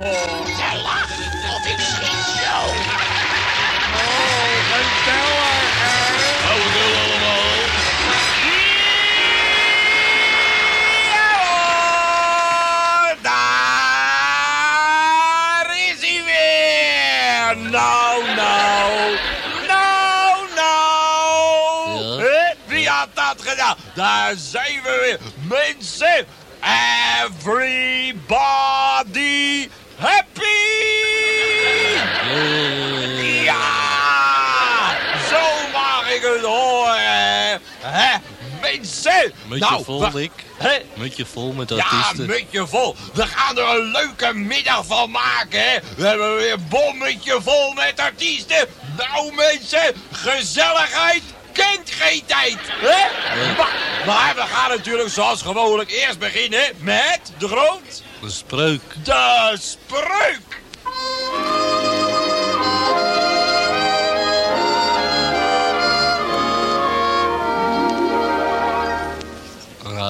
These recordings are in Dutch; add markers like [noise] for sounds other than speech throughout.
Gezellig of ik schiet zo. Oh, geen teller, hè? Hou het allemaal. Ja, daar is hij weer. Nou, nou. Nou, nou. Ja? Wie had dat gedaan? Daar zijn we weer. Mensen, Mutje nou, vol, we- Dick. Hè? Mutje vol met Ja, artiesten. mutje vol. We gaan er een leuke middag van maken, hè. We hebben weer een bommetje vol met artiesten. Nou, mensen, gezelligheid kent geen tijd, hè? Maar, maar we gaan natuurlijk zoals gewoonlijk eerst beginnen met de groot... De spreuk. De spreuk.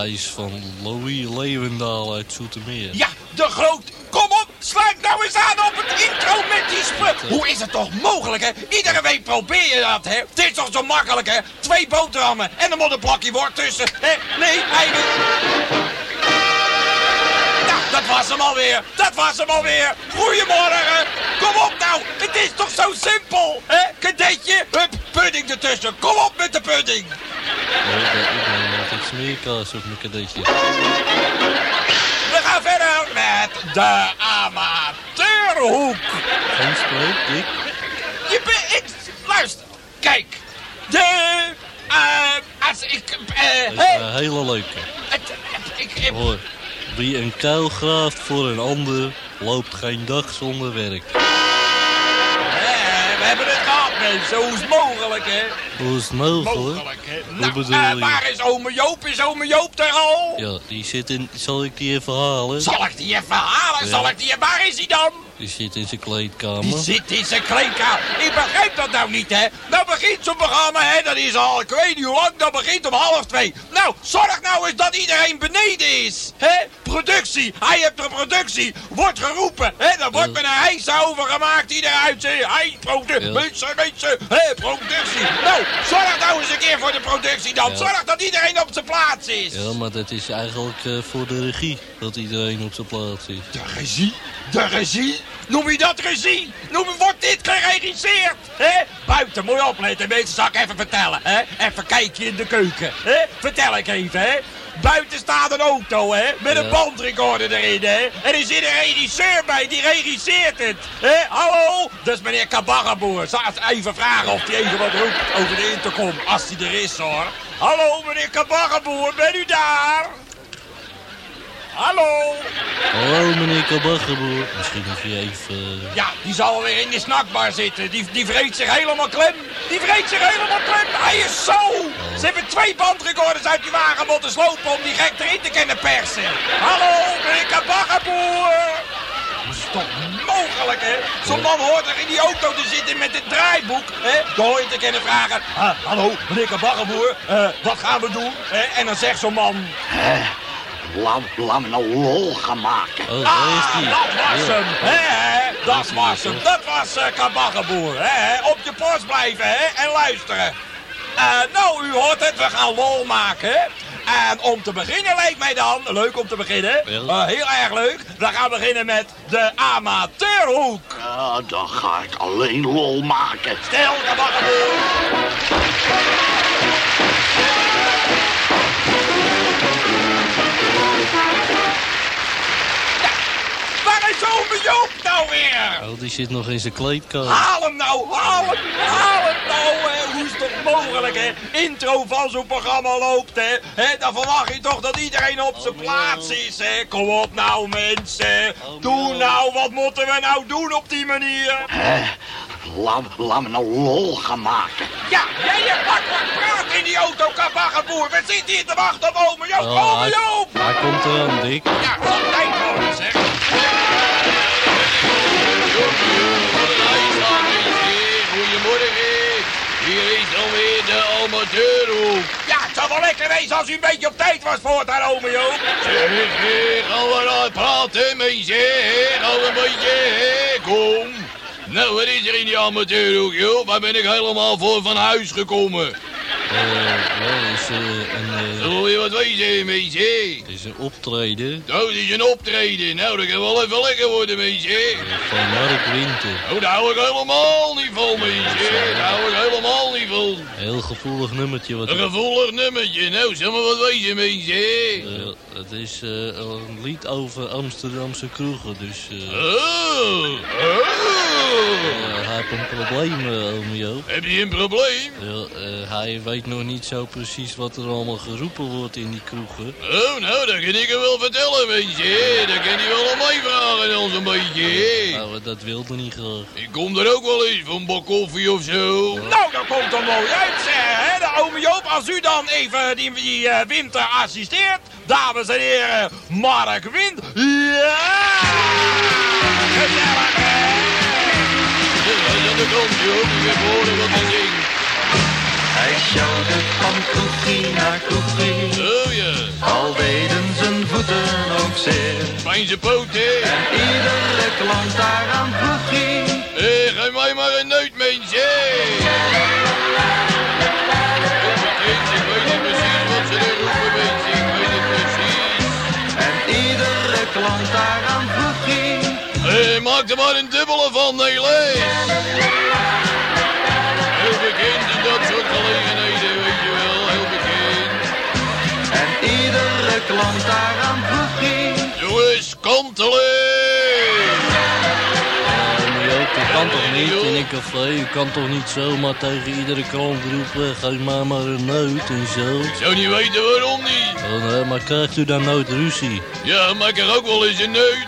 Reis van Louis Leeuwendaal uit Zoetermeer. Ja, de groot. Kom op, sluit nou eens aan op het intro met die spreuk. Hoe is het toch mogelijk, hè? Iedere week probeer je dat, hè? Het is toch zo makkelijk, hè? Twee boterhammen en moet een blokje worst tussen, hè? Nee, eigenlijk... Dat was hem alweer. Dat was hem alweer. Goedemorgen. Kom op nou. Het is toch zo simpel, hè? Kadetje, hup, pudding ertussen. Kom op met de pudding. Ik op mijn kadetje. We gaan verder met de amateurhoek. Geen spreuk, Dick. Je bent... Ik... Luister. Kijk. De... eh als ik... eh Dat is hè, een hele leuke. het- ik, ik, Hoor, wie een kuil graaft voor een ander, loopt geen dag zonder werk. Mensen. Hoe is het mogelijk, hè? Hoe is het mogelijk? Mogelijk, hè? Hoe Nou, bedoel je? waar is ome Joop? Is ome Joop er al? Ja, die zit in... Zal ik die even halen? Zal ik die even halen? Ja. Zal ik die... Waar is hij dan? Die zit in zijn Die kleedkamer. zit in zijn kleedkamer. Ik begrijp dat nou niet, hè. Nou begint zo'n programma, hè. Dat is al, ik weet niet hoe lang, dat begint om half twee. Nou, zorg nou eens dat iedereen beneden is. Hè? Productie. Hij heeft de productie. Wordt geroepen. Hè? Dan wordt met een hijs over gemaakt. Iedereen. Hij, productie. Mensen, mensen. Hè? Productie. Nou, zorg nou eens een keer voor de productie dan. Zorg dat iedereen op zijn plaats is. Ja, maar dat is eigenlijk eh, voor de regie dat iedereen op zijn plaats is. De regie? De regie? Noem je dat regie? Noem, wordt dit geregisseerd? Hè? Buiten, moet je opletten. Mensen, zal ik even vertellen. Hè? Even kijken in de keuken. Hè? Vertel ik even, hè? Buiten staat een auto, hè? Met een bandrecorder erin, hè? En er zit een regisseur bij, die regisseert het. Hè? Hallo? Dat is meneer Kabarreboer. Zal even vragen of hij even wat roept over de intercom, als hij er is, hoor. Hallo, meneer Kabarreboer, bent u daar? Hallo? Hallo meneer Kabaggerboer. Misschien of je even... eh, Ja, die zal alweer in de snackbar zitten. Die, die vreet zich helemaal klem. Die vreet zich helemaal klem. Hij is zo. Ze hebben twee bandrecorders uit die wagen moeten slopen om die gek erin te kunnen persen. Hallo, meneer Kabaggerboer. Dat is toch mogelijk, hè? Zo'n man hoort er in die auto te zitten met het draaiboek, hè? Dan hoor je te kunnen vragen... ah, hallo, meneer Kabaggerboer, eh, wat gaan we doen? Hè? En dan zegt zo'n man... Laat, laat me nou lol gaan maken. Oh, Ah, die. dat was Ja. hem, hè? Dat is was hem. Dat was uh, Kabaggenboer, hè? Op je post blijven, hè? En luisteren. Eh, nou, u hoort het, we gaan lol maken. En om te beginnen lijkt mij dan, leuk om te beginnen, Ja. eh, heel erg leuk. We gaan beginnen met de amateurhoek. Ja, dan ga ik alleen lol maken. Stel, Kabaggenboer. Is ome Joop nou weer? Oh, die zit nog in zijn kleedkamer. Haal hem nou, haal hem, haal hem nou. Hè. Hoe is het toch mogelijk, hè? Intro van zo'n programma loopt, hè? hè? Dan verwacht je toch dat iedereen op zijn plaats is, hè? Kom op nou, mensen. Doe nou, wat moeten we nou doen op die manier? Hè? Laat, laat me nou lol gaan maken. Ja, jij je pak wat praat in die auto, kabaggenboer. We zitten hier te wachten op ome Joop. Oh, Ome Joop! hij komt eraan, Dick. Ja, wat tijd worden, zeg. Dan. Ja, zou wel lekker wezen als u een beetje op tijd was voor het ome Joop. Zeg, gaan we nou praten? Gaan we een beetje? Kom. Nou, wat is er in die amateurhoek, joh? Waar ben ik helemaal voor van huis gekomen? Eh, ja, is eh, een, eh, Wil je wat wezen, mensen? is een optreden Nou, het is een optreden. Nou, dat kan wel even lekker worden, mensen. eh, van Mark Winter. Oh, daar hou ik helemaal niet van, mensen. Heel gevoelig nummertje. Wat, Een gevoelig nummertje. Nou, zeg maar wat wezen, mensen. Eh, het is eh, een lied over Amsterdamse kroegen, dus eh, Oh, oh. Eh, hij heeft een probleem, eh ome Joop. Heb je een probleem? Ja, eh, hij weet nog niet zo precies wat er allemaal geroepen wordt in die kroegen. Oh, nou, dat kan ik hem wel vertellen, weet je. Dat kan hij wel aan mij vragen, als een beetje. Nou, eh, dat wilde niet graag. Ik kom er ook wel eens voor een bak koffie of zo. Nou, dat komt er mooi uit, zeg. Hè? De ome Joop, als u dan even die, die eh, winter assisteert. Dames en heren, Mark Wind. Ja! Gezellig, de kant, joh. Ik heb horen wat hij zingt. Hij sjouwde van kroegie naar kroegie, Oh ja, al deden zijn voeten ook zeer. fijn zijn poten. En iedere klant daaraan vroeg hij, Hé, geef mij maar een neut, mensen. Ik Maak er maar een dubbele van, Nelis. Heel bekend in dat soort gelegenheden, weet je wel. Heel bekend. En iedere klant daaraan vroeg hij. Jongens, kantelen! Dat kan toch niet in een café? U kan toch niet zomaar tegen iedere klant roepen, geef mij maar een neut en zo? Ik zou niet weten waarom niet. Oh, nee, maar krijgt u dan nooit ruzie? Ja, maak er ook wel eens een neut.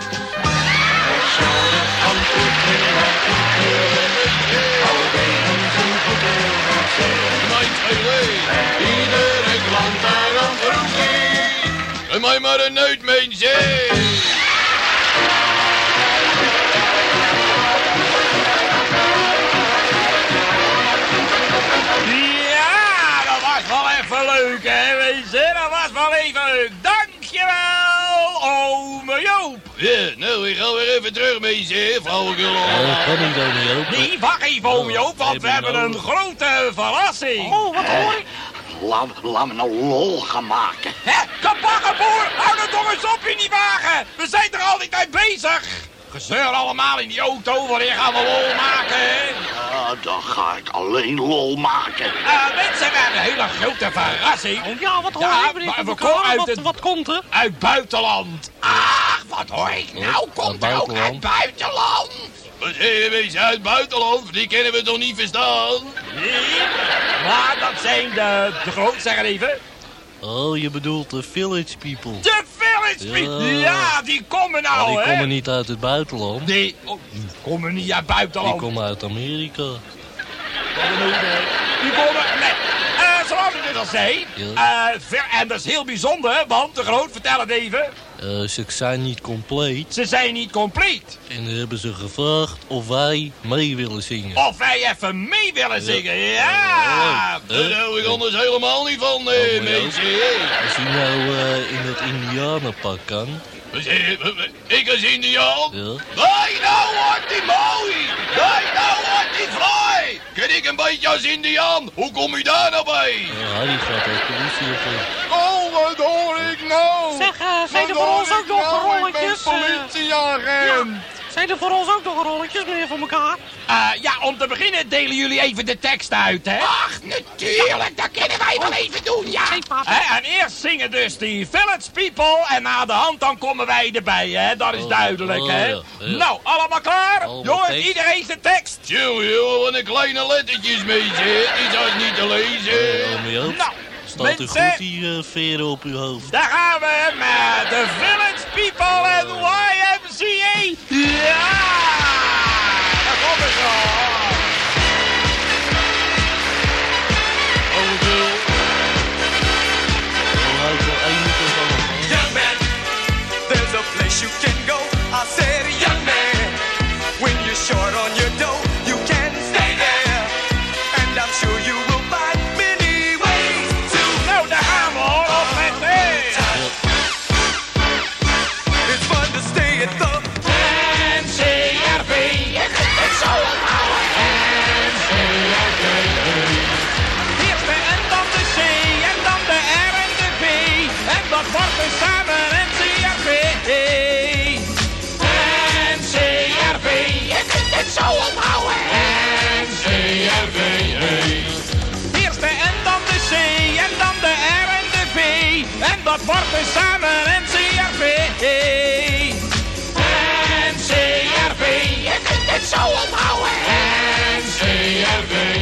Mij maar een neut, mensen. Ja, Ja, nou, ik ga weer even terug, mensen. Flauwekul. Oh, dat kan niet, Joop. Nee, wacht even, Joop, want we hebben een grote verrassing. Oh, wat hoor ik? Laat, laat me nou lol gaan maken. Hé, kapakkenboer, hou er toch eens op in die wagen. We zijn er altijd mee bezig. Gezeur allemaal in die auto, wanneer gaan we lol maken, hè? Ja, dan ga ik alleen lol maken. Eh, mensen, we hebben een hele grote verrassing. Oh ja, wat hoor Ja, ik, meneer maar Van we komen uit wat, het- wat komt er? Uit buitenland. Ach, wat hoor ik nou? Komt er ook uit buitenland? buitenland? Wat zeg je, mensen uit buitenland? Die kennen we toch niet verstaan? Nee, maar dat zijn de, de groot, zeg het even. Oh, je bedoelt de village people. De Ja. Ja, die komen Maar nou, die hè? komen niet uit het buitenland. Nee, oh, die komen niet uit Die buitenland. komen uit Amerika. Die komen... Nee. Eh, zoals ik net al zei. Ja. eh, ver- en dat is heel bijzonder, want de groot, vertel het even. Eh, ze zijn niet compleet. Ze zijn niet compleet. En dan hebben ze gevraagd of wij mee willen zingen. Of wij even mee willen zingen. Ja. Ja. Daar hou ik anders helemaal niet van, Oh, ja. mensen. Als u nou eh, in dat indianenpak kan. Je, Ik als Indiaan? Ja. Nee, nou wordt die mooi. Nee, nou wordt die vrij. Ken ik een beetje als Indiaan? Hoe kom je daar nou bij? Uh, Harry gaat ook politie op. Oh, nou? Zeg, zijn er voor ons ook nog rolletjes? politieagent. zijn er voor ons ook nog rolletjes, meneer Van elkaar? Eh, ja, om te beginnen delen jullie even de tekst uit, hè? Ach, natuurlijk. Dat kunnen wij wel even doen, ja. Hè, en eerst zingen dus die Village People en na de hand dan komen wij erbij, hè? Dat is Oh, duidelijk, oh, hè? ja, ja. Nou, allemaal klaar? Jongens, iedereen zijn tekst. Tjoe, joh, wat een kleine lettertjes, meisje. Is als niet te lezen. Nou, staat eh, veren op uw hoofd? daar gaan we met de Village People en YMCA. Ja! Daar één microfoon van. Young man, there's a place you can dus samen NCRV. NCRV, je kunt het zo onthouden. NCRV.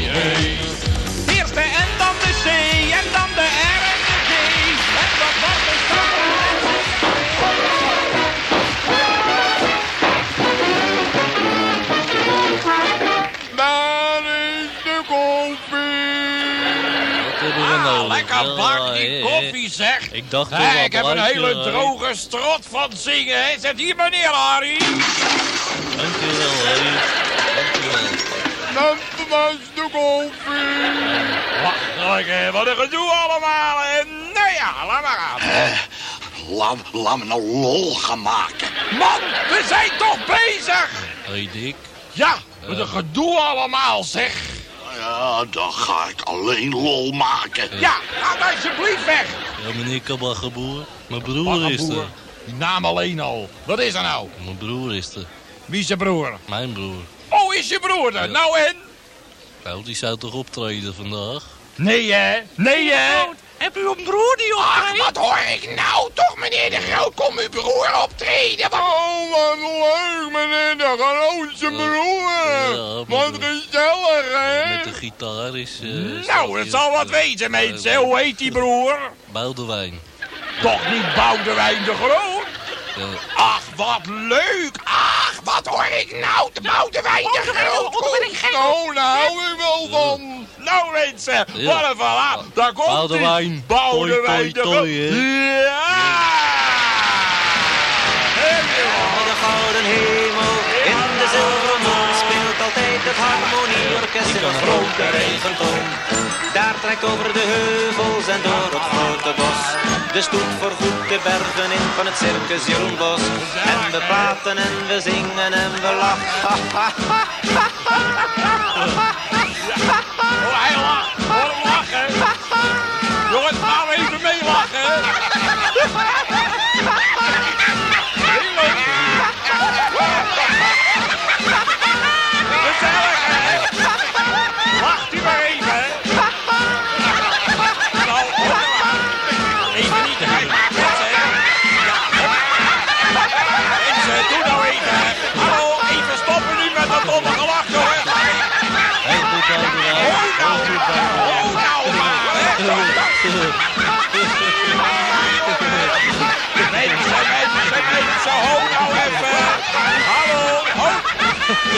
Ja, bak die hè, koffie zeg. Ik dacht Hé, wel ik heb een hele hè. droge strot van zingen. hè. Zet hier meneer Harry. Dankjewel, hé. Dankjewel. Dat was de koffie. Wat een gedoe allemaal. En nou ja, laat maar aan. Laat, laat me nou lol gaan maken. Man, we zijn toch bezig? Hé, Dick. Ja, wat een gedoe allemaal zeg. Ja, dan ga ik alleen lol maken. Ja, ga alsjeblieft weg. Ja, meneer Kabaggenboer. Mijn broer is er. Die naam alleen al. Wat is er nou? Mijn broer is er. Wie is je broer? Mijn broer. Oh, is je broer er? Nou en? Nou, die zou toch optreden vandaag? Nee hè? Nee hè? Heb u een broer die Ach, optreedt? wat hoor ik nou toch, meneer de Groot? Kom uw broer optreden. Wat... Oh, wat leuk, meneer de grootste broer. ja, Wat gezellig, hè? Met de gitaar is... eh, Nou, het zal wat wezen, mensen. Hoe heet die broer? Boudewijn. Toch niet Boudewijn de Groot? Ja, Ach, wat leuk. Ach, wat hoor ik nou? De Boudewijn de Groot. Oh, ben ik gek. Nou, hou ik wel van. Nou mensen, Ja. wat een verhaal. Daar komt Boudewijn. Boudewijn de Groot. Ja! de gouden hemel. In de zilveren maan speelt altijd het harmonieorkest in een grote regenton. Daar trekt over de heuvels en door het grote. De stoet voor de bergen in van het circus Jeroenbos. En we praten en we zingen en we lachen. [laughs]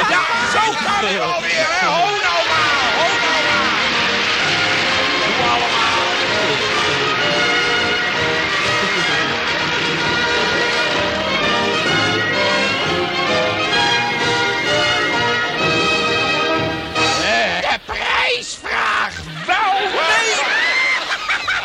Ja, zo kan het alweer, hè. Ho nou maar, ho nou maar. Doe allemaal. Eh, De prijsvraag. Wel nee.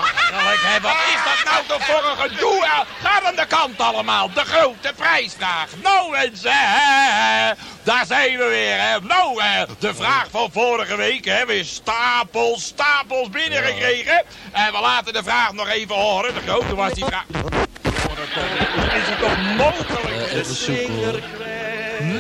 Achterlijk, hè. Wat is dat nou toch voor een gedoe? hè? Ga aan de kant allemaal. De grote prijsvraag. Nou mensen, hè, daar zijn we weer. Hè. Nou, hè, de vraag van vorige week hebben we stapels, stapels binnengekregen. En we laten de vraag nog even horen. De grote was die vraag. Is het toch mogelijk? Eh, zoeken, hoor.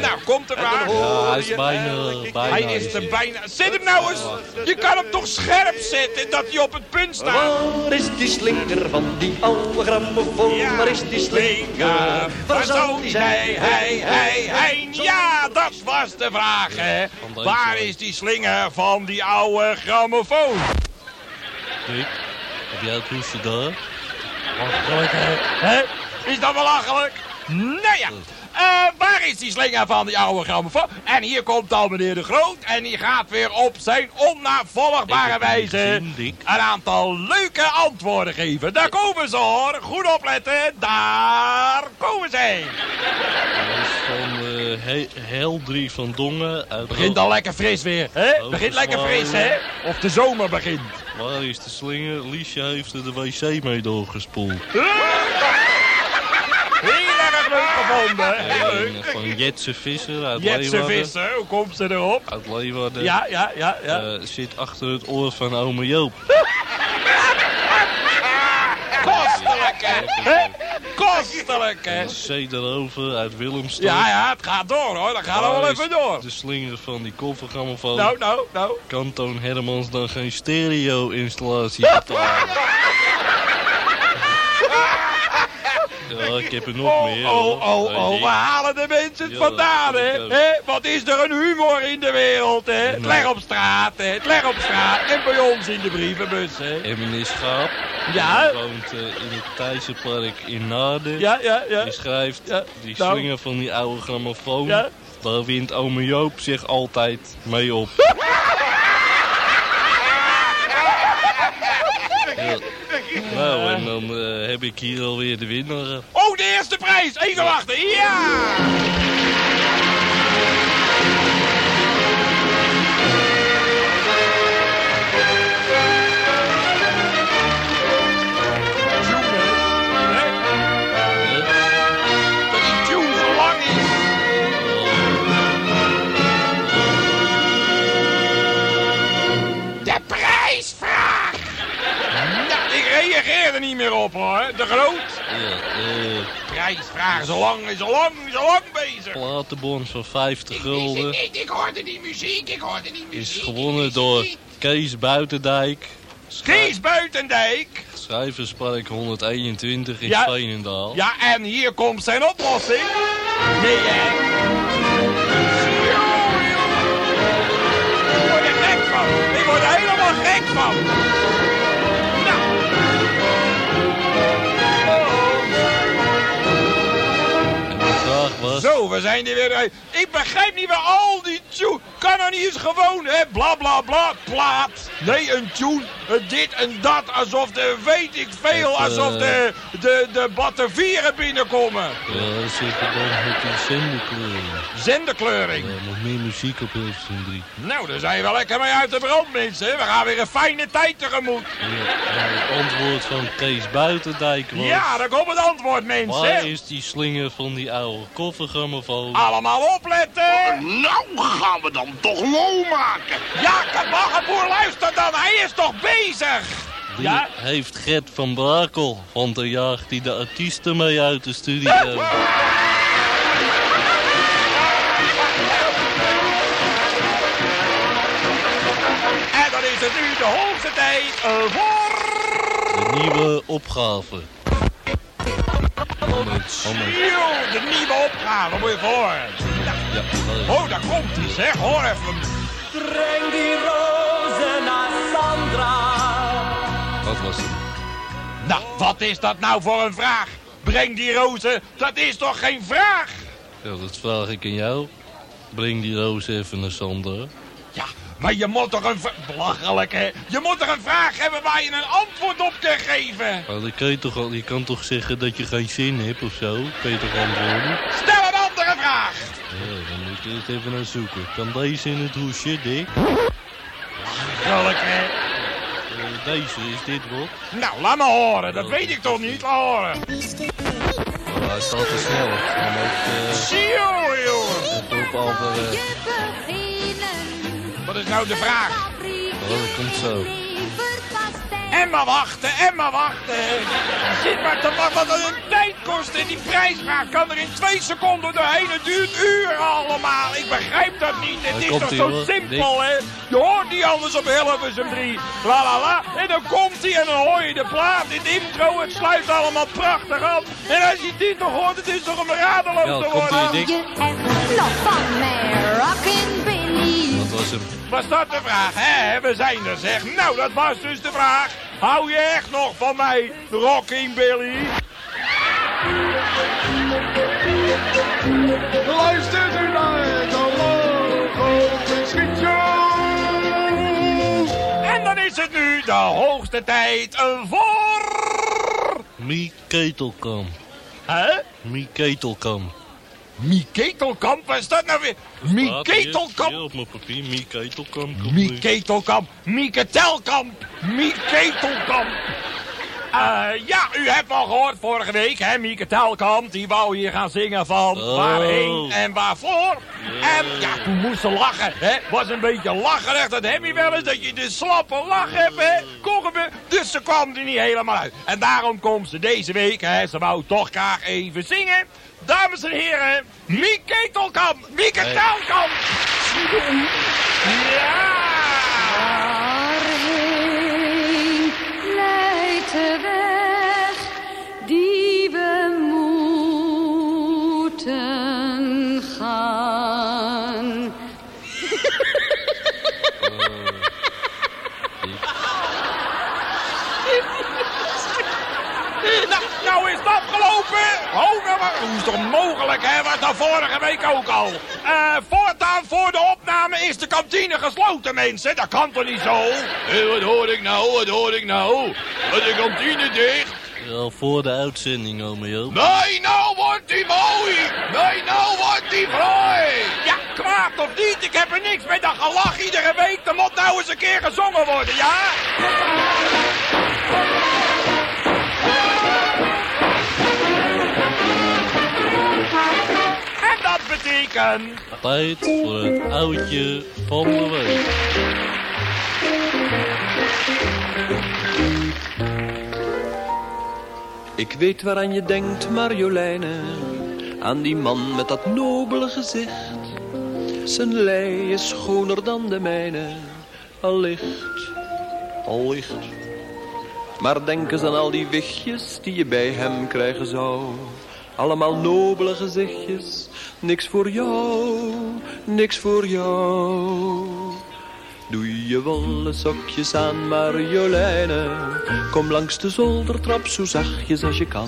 Nou, komt er maar. Ja, hij is bijna... bijna Hij is er bijna. Zet hem nou eens. Je kan hem toch scherp zetten dat hij op het punt staat. Waar is die slinger van die oude grammofoon? Waar is die slinger? Waar zou die zijn? Hij, hij, hij. Ja, dat was de vraag, hè. Waar is die slinger van die oude grammofoon? Dick, heb jij het hoesje daar? Hè? Hè? Is dat belachelijk? Nou ja. Eh, waar is die slinger van die oude grammofoon? En hier komt dan meneer De Groot. En die gaat weer op zijn onnavolgbare wijze gezien, een aantal leuke antwoorden geven. Daar komen ze hoor. Goed opletten. Daar komen ze. Is van eh He- Heldrie van Dongen uit... Begint al lekker fris weer. Hè? Begint lekker fris, hè? Of de zomer begint. Waar is de slinger? Liesje heeft er de wc mee doorgespoeld. Erg leuk gevonden. Heel leuk. van Jetse Visser uit Jetse Leeuwarden. Visser, hoe komt ze erop? Uit Leeuwarden. Ja, ja, ja, ja. Eh, zit achter het oor van ome Joop. Kostelijk, hè? Kostelijk, hè? En C erover uit Willemstad. Ja, ja, het gaat door, hoor. Dat gaat is even door. De slinger van die koffergrammofoon. Nou, nou, nou. Kan Toon Hermans dan geen stereo-installatie betalen? [laughs] Ja, ik heb er nog meer. Oh, hoor. oh, oh, oh, waar halen de mensen Ja, vandaan, hè? Wat is er een humor in de wereld, hè? Het Nee. leg op straat, hè? Het leg op straat. En bij ons in de brievenbus, hè? En meneer Schaap, Ja? die woont eh, in het Thijssenpark in Naarden. Ja, ja, ja. Die schrijft, Ja, die nou. slinger van die oude grammofoon. Ja. Daar wint ome Joop zich altijd mee op. [laughs] Nou, en dan eh, heb ik hier alweer de winnaar. Oh, de eerste prijs! Even wachten, ja! Er niet meer op hoor. De groot. Ja, eh, Prijsvraag is al lang, is al lang, is al lang bezig. platenbon van 50 gulden Ik, ik hoorde die muziek, ik hoorde die muziek. is gewonnen door Kees Buitendijk. Kees Buitendijk. Schrijverspark 121 in Ja. Veenendaal. Ja, en hier komt zijn oplossing. Nee, hè? Ik word gek van. Ik word er helemaal gek van. Zo, we zijn er weer uit. Ik begrijp niet meer al die tune. Kan er niet eens gewoon, hè? Bla bla bla, plaat. Nee, een tune. Dit en dat. Alsof de, weet ik veel, Het, alsof eh, de, de, de batterijen binnenkomen. Ja, dat zit er dan die zenderkleuren. Zenderkleuring. Ja, nog meer muziek op Hilversum 3. Nou, daar zijn we wel lekker mee uit de brand, mensen. We gaan weer een fijne tijd tegemoet. Ja, het antwoord van Kees Buitendijk was... Ja, daar komt het antwoord, Waar mensen. is die slinger van die oude koffergrammofoon? Allemaal opletten. Nou gaan we dan toch lol maken. Ja, kabaggenboer, luister dan. Hij is toch bezig? Die Ja? heeft Gert van Brakel, want dan jaagt hij de artiesten mee uit de studio. Is het nu de hoogste tijd eh, voor... De nieuwe opgave. Moment, moment. De nieuwe opgave, moet je voor. Ja, daar is- Oh, daar komt hij, zeg. Hoor even. Breng die rozen naar Sandra. dat was het. Nou, wat is dat nou voor een vraag? Breng die rozen, dat is toch geen vraag? Ja, dat vraag ik aan jou. Breng die roos even naar Sandra. Maar je moet toch een... Belachelijk, hè? Je moet toch een vraag hebben waar je een antwoord op kan geven? Maar dan kan je, toch al, je kan toch zeggen dat je geen zin hebt of zo? Kun je toch antwoorden? Stel een andere vraag. Ja, dan moet je eerst even naar zoeken. Kan deze in het hoesje, Dick? Belachelijk, hè? Eh, deze, is dit wat? Nou, laat me horen. Dat weet ik toch niet? Laat horen. Oh, hij staat te snel. Zie je, joh. even op andere... Is nou de vraag? Oh, dat komt zo. En maar wachten, en maar wachten. Zit maar te wachten wat het een tijd kost. En die prijsvraag kan er in twee seconden doorheen. Het duurt uren allemaal. Ik begrijp dat niet. Het is toch zo hoor. simpel, hè? Je hoort die anders op Hilversum 3. La la la. En dan komt hij en dan hoor je de plaat. In de intro, het sluit allemaal prachtig af. En als je dit nog hoort, het is toch om radeloos Ja, te komt worden. ie, Dick. nog van mij, rockin' was hem. Was dat de vraag, hè? We zijn er, zeg. Nou, dat was dus de vraag. Hou je echt nog van mij, Rocking Billy? Luister u naar de Schiet En dan is het nu de hoogste tijd voor... Mie Ketelkamp. Hè? Mie Ketelkamp. Mie Ketelkamp, wat is dat nou weer? Mie Staat Ketelkamp? hier op mijn papier. Mie Ketelkamp. komt Mie nu. Ketelkamp, Mieke Telkamp, Mie Ketelkamp. Ja, u hebt al gehoord vorige week, hè, Mieke Telkamp, die wou hier gaan zingen van Oh. waarheen en waarvoor. En ja, toen moest ze lachen, hè, was een beetje lacherig, dat heb je wel eens, dat je de slappe lach hebt, hè, Kochen Dus ze kwam er niet helemaal uit. En daarom komt ze deze week, hè, ze wou toch graag even zingen. Dames en heren, Mieke Ketelkamp, Mieke Hey. Telkamp. Ja! Dat vorige week ook al. Eh, voortaan voor de opname is de kantine gesloten, mensen. Dat kan toch niet zo? Hé, wat hoor ik nou? Wat hoor ik nou? Wat de kantine dicht? Ja, voor de uitzending, ome Joop. Nee, nou wordt die mooi! Nee, nou wordt die fraai! Ja, kwaad of niet, ik heb er niks met dat gelach iedere week. Er moet nou eens een keer gezongen worden, ja? Tijd voor het oudje van de week. Ik weet waaraan je denkt, Marjoleine. Aan die man met dat nobele gezicht. Zijn lei is schoner dan de mijne. Allicht, allicht. Maar denk eens aan al die wichtjes die je bij hem krijgen zou. Allemaal nobele gezichtjes. Niks voor jou, niks voor jou. Doe je wollen sokjes aan, Marjoleine. Kom langs de zoldertrap zo zachtjes als je kan.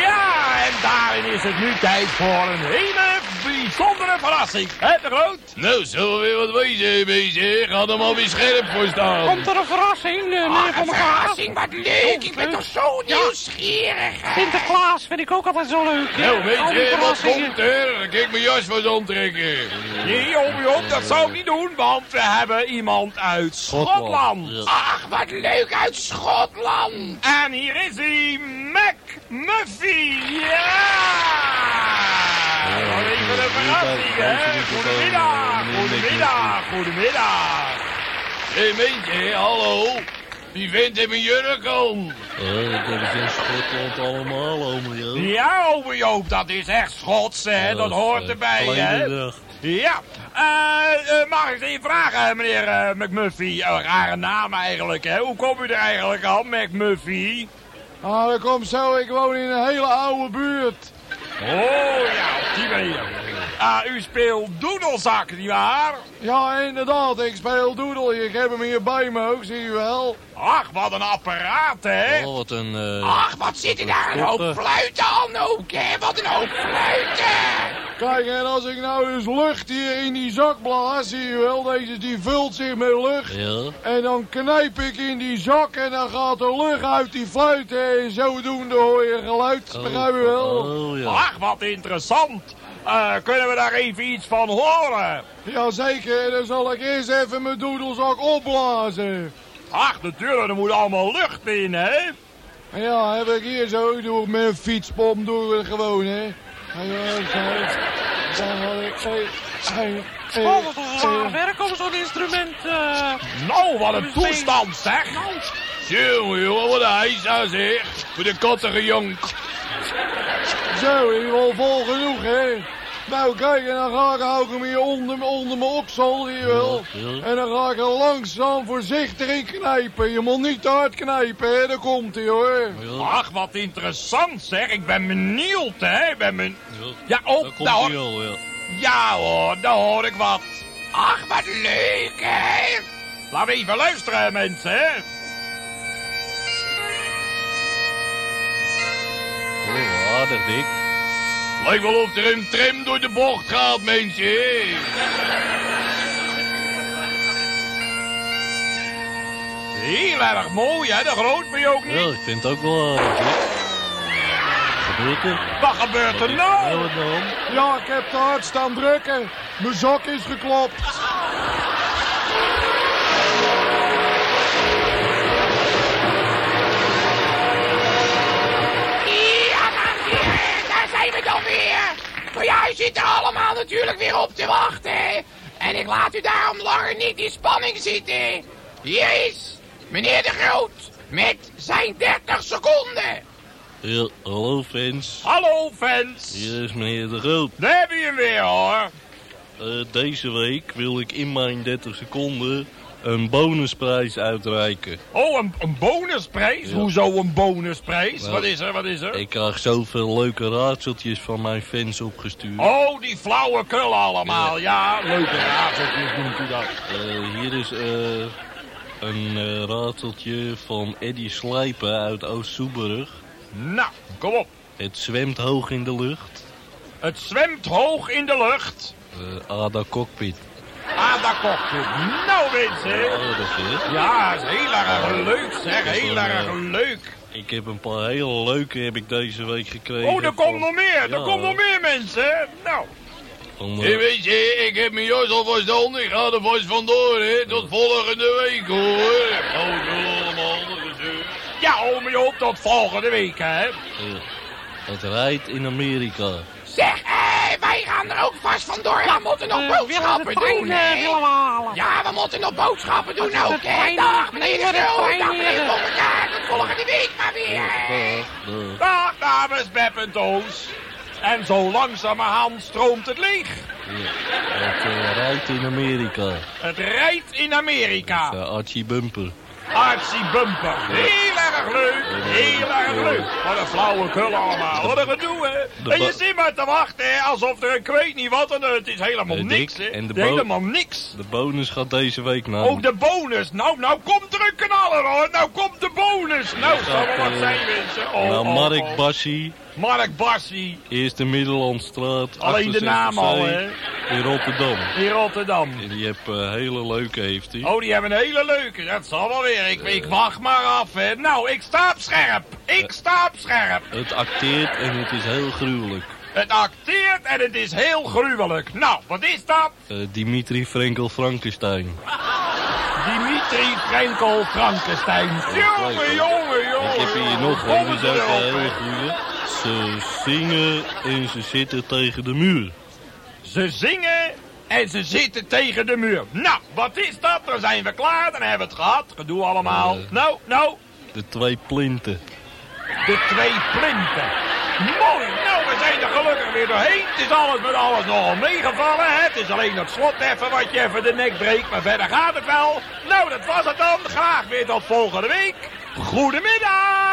Ja, is het nu tijd voor een hele bijzondere verrassing. Hè, de Groot? Nou, zullen we weer wat wezen, mensen? Ga er maar weer scherp voor staan. Komt er een verrassing, eh, meneer Van elkaar? wat leuk. Ik ben toch zo nieuwsgierig. Sinterklaas vind ik ook altijd zo leuk. hè? Nou, Al mensen, wat komt er? Ik mijn jas wel eens aantrekken. Nee, Joop, Joop, dat zou ik niet doen, want we hebben iemand uit Schotland. Ja. Ach, wat leuk uit Schotland. En hier is hij, Mac Muffy. Ja! Even een verrassing, hè? Goedemiddag, goedemiddag, goedemiddag. Hé, mensen, hallo. Die vent heeft een jurk. Ja, dat ze in Schotland allemaal, ome Joop. Ja, ome Joop, dat is echt Schots, hè? Dat is, hoort eh, erbij, hè? Ja, eh, eh, mag ik even vragen, meneer eh, McMuffy? Oh, rare naam eigenlijk, hè? Hoe kom u er eigenlijk aan, McMuffy? Ah, dat komt zo. Ik woon in een hele oude buurt. Oh, ja, op die manier. Ah, u speelt doedelzak, nietwaar? Ja, inderdaad. Ik speel doedel. Ik heb hem hier bij me ook, zie je wel. Ach, wat een apparaat, hè? Oh, wat een... eh, Ach, wat zit er daar een hoop Koppen. fluiten aan ook, hè? Wat een hoop fluiten! Kijk, en als ik nou dus lucht hier in die zak blaas, zie je wel. Deze die vult zich met lucht. ja. En dan knijp ik in die zak en dan gaat er lucht uit die fluiten. En zodoende hoor je geluid. Oh, Begrijp je wel? Oh, ja. Ach, wat interessant. Eh, kunnen we daar even iets van horen? Jazeker, en dan zal ik eerst even mijn doedelzak opblazen. Ach, natuurlijk, er moet allemaal lucht in, hè? Ja, heb ik hier zo, ik met een fietspomp, doen we het gewoon, hè. En ja, zo, zo, zo, Oh, wat een zo. raar werk om zo'n instrument. eh. Nou, wat een toestand, zeg. Jongen, jongen, wat een heisa zeg. Voor de kattige jonk. Zo, in ieder geval vol genoeg, hè. Nou, kijk, en dan ga ik, hou ik hem hier onder, onder mijn oksel, je wel. En dan ga ik er langzaam voorzichtig in knijpen. Je moet niet te hard knijpen, hè. Daar komt hij, hoor. Ach, wat interessant, zeg. Ik ben benieuwd, hè? Ik ben ben... ja. Oh, Daar komt al, ja. Ja hoor, daar hoor ik wat. Ach, wat leuk, hè? Laten we even luisteren, mensen? Oh, aardig dik. Lijkt wel of er een tram door de bocht gaat, mensen. Heel erg mooi, hè? De groot ben je ook niet. Ja, ik vind het ook wel er? Wat gebeurt er Ja, nou? wat dan? Ja, ik heb te hard staan drukken. Mijn zak is geklopt. Ja, dames en heren, daar zijn we dan weer. Maar ja, u zit er allemaal natuurlijk weer op te wachten. En ik laat u daarom langer niet in spanning zitten. Hier is meneer De Groot met zijn 30 seconden. Ja, hallo fans. Hallo, fans. Hier is meneer De Groot. Daar heb je hem weer, hoor. Eh, deze week wil ik in mijn 30 seconden een bonusprijs uitreiken. Oh, een, een bonusprijs? Ja. Hoezo een bonusprijs? Nou, wat is er, wat is er? Ik krijg zoveel leuke raadseltjes van mijn fans opgestuurd. Oh, die flauwekul allemaal. Ja, leuke raadseltjes noemt u dat. Eh, hier is eh, een raadseltje van Eddie Slijpen uit Oost-Soeburg. Nou, kom op. Het zwemt hoog in de lucht. Het zwemt hoog in de lucht. Eh, Ada Cockpit. Komt het. Nou, mensen. Oh, dat is het. Ja, is heel erg leuk, zeg. Heel een, erg eh, leuk. Ik heb een paar hele leuke heb ik deze week gekregen. Oh, er komt van- nog meer. Er Ja, komt nog meer mensen. Nou, van, Hey, eh, weet je, ik heb mijn jas alvast aan. Ik ga er vast vandoor, hè. Tot volgende week, hoor. Oh, zo allemaal. dat is, eh. Ja, ome Joop, tot volgende week, hè. eh, het rijdt in Amerika. Zeg, hé, wij gaan er ook vast vandoor. We moeten nog Eh, boodschappen doen, eh, hè. Ja, we moeten nog boodschappen doen ook, hè. Dag, meneer de Dag, meneer elkaar. Tot volgende week maar weer, hè. Dag, dag. Dag, dames, Beb en Toos. En zo langzamerhand stroomt het leeg. Het eh, rijdt in Amerika. Het rijdt in Amerika. Uh, Archie Bumper. Archie Bumper. Heel erg leuk. Heel erg leuk. Wat een flauwe kul allemaal. Wat een gedoe, hè. En je zit maar te wachten, hè. Alsof er, ik weet niet wat, en het is helemaal niks, hè. helemaal niks. De bonus gaat deze week naar... Oh, de bonus. Nou, nou komt er een knaller, hoor. Nou komt de bonus. Nou, zal wel wat eh, zijn, mensen. Oh, oh, Mark oh. Bassi, Mark Bassi. Eerste Middellandstraat. Alleen de naam al, 68C, In Rotterdam. In Rotterdam. En die heeft eh, hele leuke, heeft hij. Oh, die hebben een hele leuke. Dat zal wel weer. Ik, ik wacht maar af, hè. Nou, ik sta op scherp. Ik sta op scherp. Het acteert en het is heel gruwelijk. Het acteert en het is heel gruwelijk. Nou, wat is dat? Eh, Dimitri Frenkel Frankenstein. Dimitri Frenkel Frankenstein. Jongen, jongen, jongen. Ik heb hier nog een, die is ook hè. goeie. Ze zingen en ze zitten tegen de muur. Ze zingen en ze zitten tegen de muur. Nou, wat is dat? Dan zijn we klaar. Dan hebben we het gehad. Gedoe allemaal. Eh. Nou, nou. De twee plinten. De twee plinten. Mooi. Nou, we zijn er gelukkig weer doorheen. Het is alles met alles nogal meegevallen. Hè? Het is alleen dat slot even wat je even de nek breekt. Maar verder gaat het wel. Nou, dat was het dan. Graag weer tot volgende week. Goedemiddag.